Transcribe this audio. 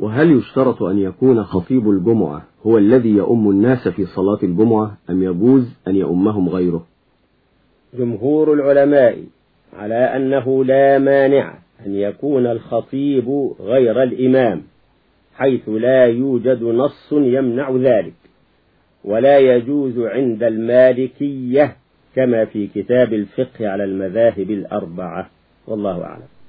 وهل يشترط أن يكون خطيب الجمعة هو الذي يؤم الناس في صلاة الجمعة أم يجوز أن يؤمهم غيره؟ جمهور العلماء على أنه لا مانع أن يكون الخطيب غير الإمام حيث لا يوجد نص يمنع ذلك ولا يجوز عند المالكية كما في كتاب الفقه على المذاهب الأربعة. والله أعلم.